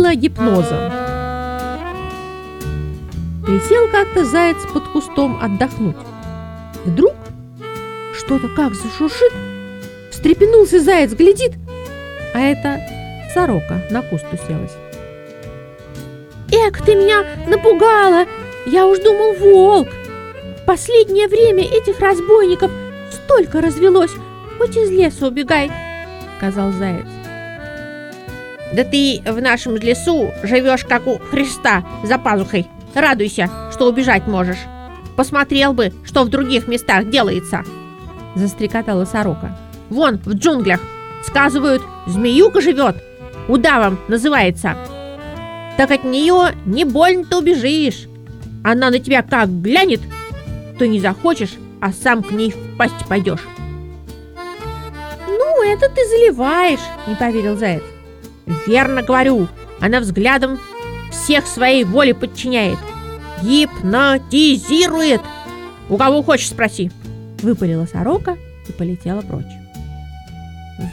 Сила гипноза. Присел как-то заяц под кустом отдохнуть. Вдруг что-то как зашуршит. Встрепенулся заяц, глядит, а это сорока на куст уселась. «Эк, ты меня напугала! Я уж думал, волк! Последнее время этих разбойников столько развелось, хоть из леса убегай!» — сказал заяц. Да ты в нашем лесу живешь, как у Христа, за пазухой. Радуйся, что убежать можешь. Посмотрел бы, что в других местах делается. Застрекотала сорока. Вон, в джунглях. Сказывают, змеюка живет. Удавом называется. Так от нее не больно-то убежишь. Она на тебя как глянет, то не захочешь, а сам к ней в пойдешь. «Ну, это ты заливаешь», — не поверил Заяц. Верно говорю, она взглядом всех своей воле подчиняет. Гипнотизирует. У кого хочешь спроси. Выпалила сорока и полетела прочь.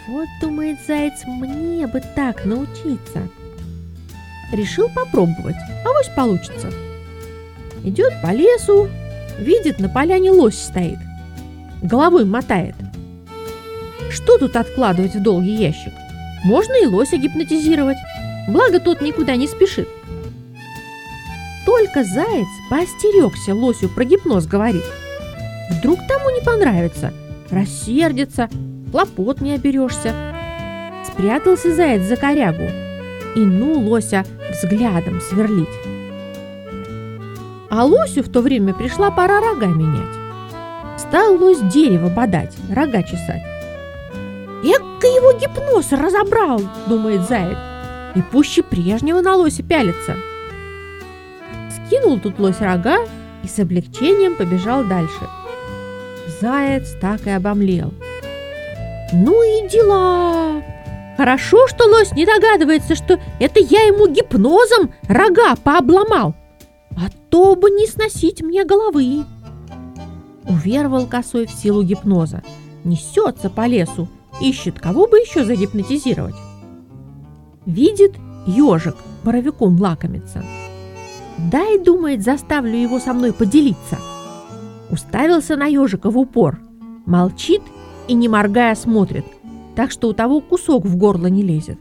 Вот, думает заяц, мне бы так научиться. Решил попробовать, а авось получится. Идет по лесу, видит, на поляне лось стоит. Головой мотает. Что тут откладывать в долгий ящик? Можно и лося гипнотизировать, благо тот никуда не спешит. Только заяц поостерегся лосю про гипноз говорить. Вдруг тому не понравится, рассердится, хлопот не оберешься. Спрятался заяц за корягу и ну лося взглядом сверлить. А лосю в то время пришла пора рога менять. Стал лось дерево бодать, рога чесать. Эка его гипноз разобрал, думает заяц, и пуще прежнего на лося пялится. Скинул тут лось рога и с облегчением побежал дальше. Заяц так и обомлел. Ну и дела! Хорошо, что лось не догадывается, что это я ему гипнозом рога пообломал, а то бы не сносить мне головы. Уверовал косой в силу гипноза, несется по лесу, Ищет, кого бы еще загипнотизировать. Видит ежик, боровиком лакомится. Дай, думает, заставлю его со мной поделиться. Уставился на ежика в упор, молчит и, не моргая, смотрит, так что у того кусок в горло не лезет.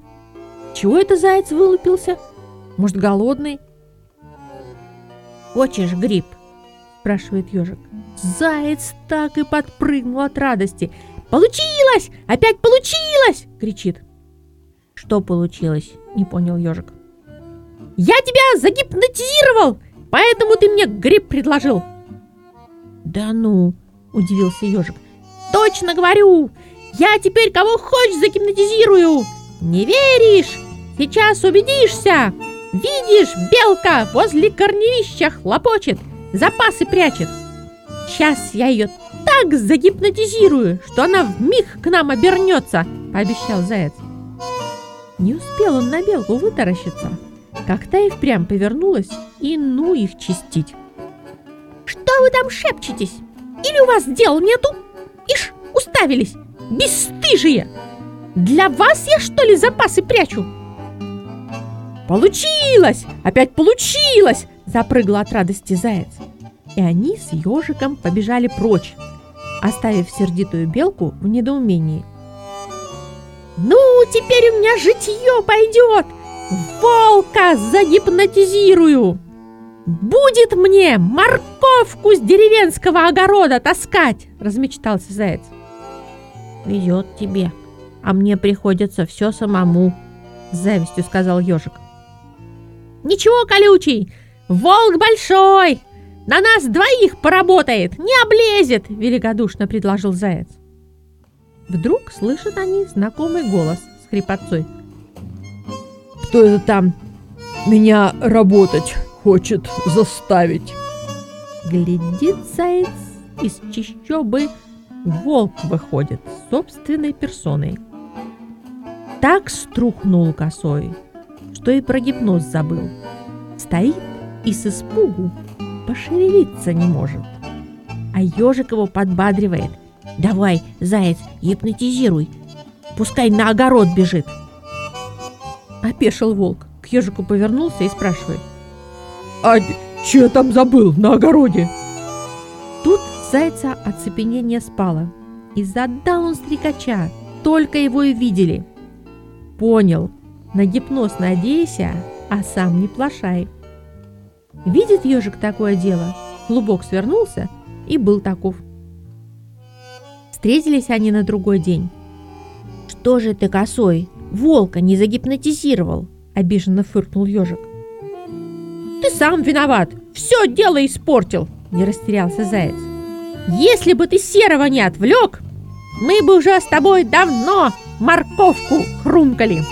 Чего это заяц вылупился? Может, голодный? «Хочешь гриб?» – спрашивает ежик. Заяц так и подпрыгнул от радости – «Получилось! Опять получилось!» — кричит. «Что получилось?» — не понял ежик. «Я тебя загипнотизировал, поэтому ты мне гриб предложил!» «Да ну!» — удивился ежик. «Точно говорю! Я теперь кого хочешь загипнотизирую! Не веришь? Сейчас убедишься! Видишь, белка возле корневища хлопочет, запасы прячет. Сейчас я ее так загипнотизирую, что она в миг к нам обернется, пообещал заяц. Не успел он на белку вытаращиться, как та и впрямь повернулась и ну их чистить. «Что вы там шепчетесь? Или у вас дел нету? Ишь, уставились, бесстыжие! Для вас я, что ли, запасы прячу?» «Получилось! Опять получилось!» – запрыгал от радости заяц. И они с ежиком побежали прочь, оставив сердитую белку в недоумении. «Ну, теперь у меня житье пойдет! Волка загипнотизирую! Будет мне морковку с деревенского огорода таскать!» – размечтался заяц. «Везет тебе, а мне приходится все самому», – с завистью сказал ежик. «Ничего, колючий, волк большой, на нас двоих поработает, не облезет!» – великодушно предложил заяц. Вдруг слышат они знакомый голос с хрипотцой. «Кто это там меня работать хочет заставить?» Глядит заяц, из чищобы волк выходит собственной персоной. Так струхнул косой, что и про гипноз забыл. Стоит и с испугу пошевелиться не может. А ежик его подбадривает. «Давай, заяц, гипнотизируй, пускай на огород бежит!» Опешил волк. к ежику повернулся и спрашивает. А че я там забыл на огороде? Тут зайца оцепенение спало. И задал он стрекача, только его и видели. Понял, на гипноз надейся, а сам не плашай. Видит ежик такое дело, клубок свернулся и был таков. Встретились они на другой день. Что же ты, косой, волка не загипнотизировал? Обиженно фыркнул ежик. Ты сам виноват, все дело испортил, Не растерялся заяц. Если бы ты серого не отвлек, мы бы уже с тобой давно морковку хрумкали.